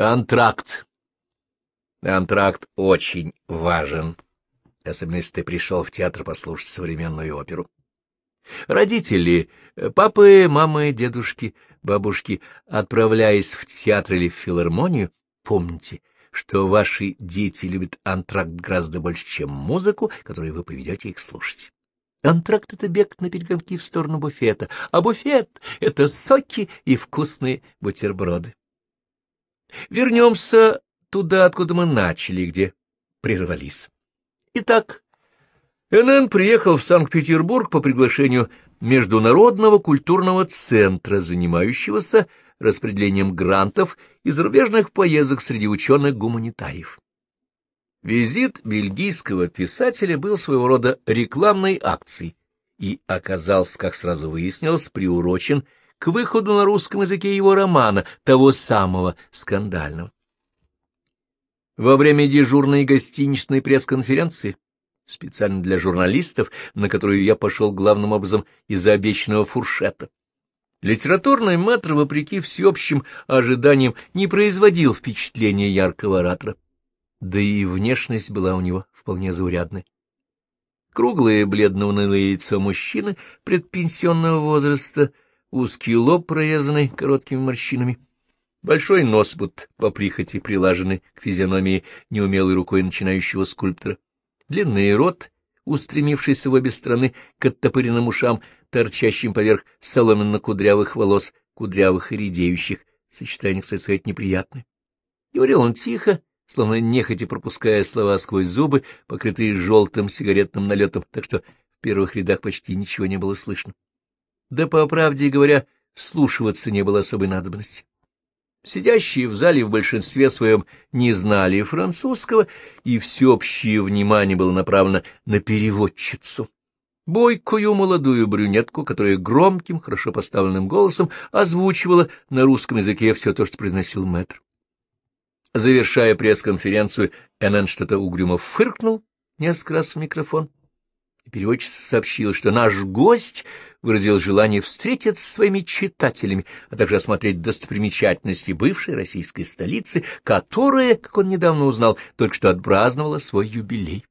Антракт. Антракт очень важен, особенно если ты пришел в театр послушать современную оперу. Родители, папы, мамы, дедушки, бабушки, отправляясь в театр или в филармонию, помните, что ваши дети любят антракт гораздо больше, чем музыку, которую вы поведете их слушать. Антракт — это бег на перегонки в сторону буфета, а буфет — это соки и вкусные бутерброды. Вернемся туда, откуда мы начали, где прервались. Итак, НН приехал в Санкт-Петербург по приглашению Международного культурного центра, занимающегося распределением грантов и зарубежных поездок среди ученых-гуманитариев. Визит бельгийского писателя был своего рода рекламной акцией и оказался, как сразу выяснилось, приурочен к выходу на русском языке его романа, того самого скандального. Во время дежурной гостиничной пресс-конференции, специально для журналистов, на которую я пошел главным образом из-за обещанного фуршета, литературный мэтр, вопреки всеобщим ожиданиям, не производил впечатления яркого оратора да и внешность была у него вполне заурядной. Круглое бледно-унылое лицо мужчины предпенсионного возраста, узкий лоб, прорезанный короткими морщинами, большой нос, будто по прихоти прилаженный к физиономии неумелой рукой начинающего скульптора, длинный рот, устремившийся в обе стороны к оттопыренным ушам, торчащим поверх соломенно-кудрявых волос, кудрявых и редеющих, сочетание, кстати сказать, неприятное. Говорил он тихо, словно нехотя пропуская слова сквозь зубы, покрытые желтым сигаретным налетом, так что в первых рядах почти ничего не было слышно. Да, по правде говоря, вслушиваться не было особой надобности. Сидящие в зале в большинстве своем не знали французского, и всеобщее внимание было направлено на переводчицу. Бойкую молодую брюнетку, которая громким, хорошо поставленным голосом озвучивала на русском языке все то, что произносил мэтр. Завершая пресс-конференцию, НН что-то угрюмо фыркнул несколько раз в микрофон. И переводчица сообщила, что наш гость выразил желание встретиться со своими читателями, а также осмотреть достопримечательности бывшей российской столицы, которая, как он недавно узнал, только что отпраздновала свой юбилей.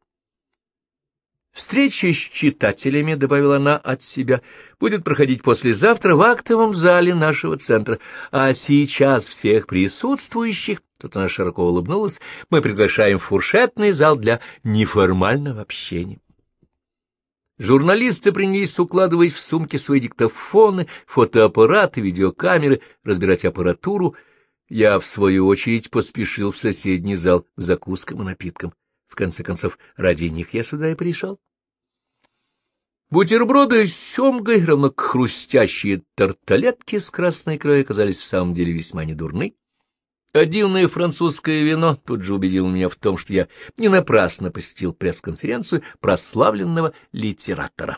Встреча с читателями, — добавила она от себя, — будет проходить послезавтра в актовом зале нашего центра, а сейчас всех присутствующих, тут она широко улыбнулась, мы приглашаем в фуршетный зал для неформального общения. Журналисты принялись укладывать в сумки свои диктофоны, фотоаппараты, видеокамеры, разбирать аппаратуру. Я, в свою очередь, поспешил в соседний зал к закускам и напиткам. В конце концов, ради них я сюда и пришел. Бутерброды с семгой, равно хрустящие тарталетки с красной икрой, оказались в самом деле весьма недурны. А дивное французское вино тут же убедило меня в том, что я не напрасно посетил пресс-конференцию прославленного литератора.